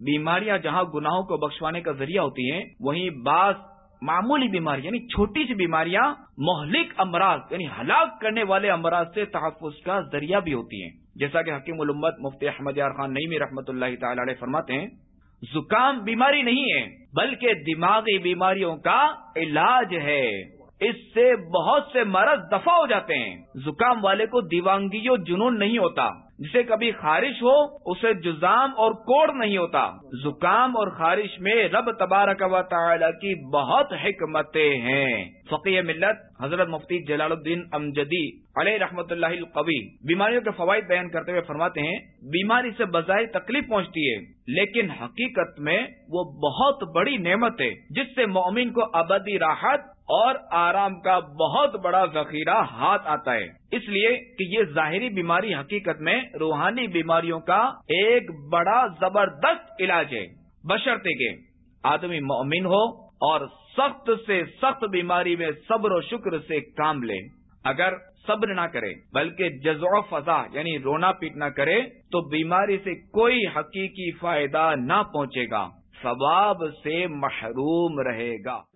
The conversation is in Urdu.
بیماریاں جہاں گناہوں کو بخشوانے کا ذریعہ ہوتی ہیں، وہیں بعض معمولی بیماری یعنی چھوٹی سی بیماریاں مہلک امراض یعنی ہلاک کرنے والے امراض سے تحفظ کا ذریعہ بھی ہوتی ہیں۔ جیسا کہ حکیم الامت مفتی احمد یار خان نئی رحمۃ اللہ تعالی علیہ فرماتے ہیں، زکام بیماری نہیں ہے، بلکہ دماغی بیماریوں کا علاج ہے۔ اس سے بہت سے مرض دفع ہو جاتے ہیں۔ زکام والے کو دیوانگی و جنون نہیں ہوتا۔ جسے کبھی خارش ہو، اسے جزام اور کوڑ نہیں ہوتا۔ زکام اور خارش میں رب تبارک و تعالی کی بہت حکمتیں ہیں۔ فقی ملت حضرت مفتی جلال الدین امجدی علیہ رحمت اللہ القوی بیماریوں کے فوائد بیان کرتے ہوئے فرماتے ہیں، بیماری سے بظاہر تکلیف پہنچتی ہے، لیکن حقیقت میں وہ بہت بڑی نعمت ہے، جس سے مومن کو ابدی راحت اور آرام کا بہت بڑا ذخیرہ ہاتھ آتا ہے۔ اس لیے کہ یہ ظاہری بیماری حقیقت میں روحانی بیماریوں کا ایک بڑا زبردست علاج ہے۔ بشرطے کے آدمی مومن ہو اور سخت سے سخت بیماری میں صبر و شکر سے کام لے۔ اگر صبر نہ کرے، بلکہ جزو فضا یعنی رونا پیٹنا کرے، تو بیماری سے کوئی حقیقی فائدہ نہ پہنچے گا۔ ثواب سے محروم رہے گا۔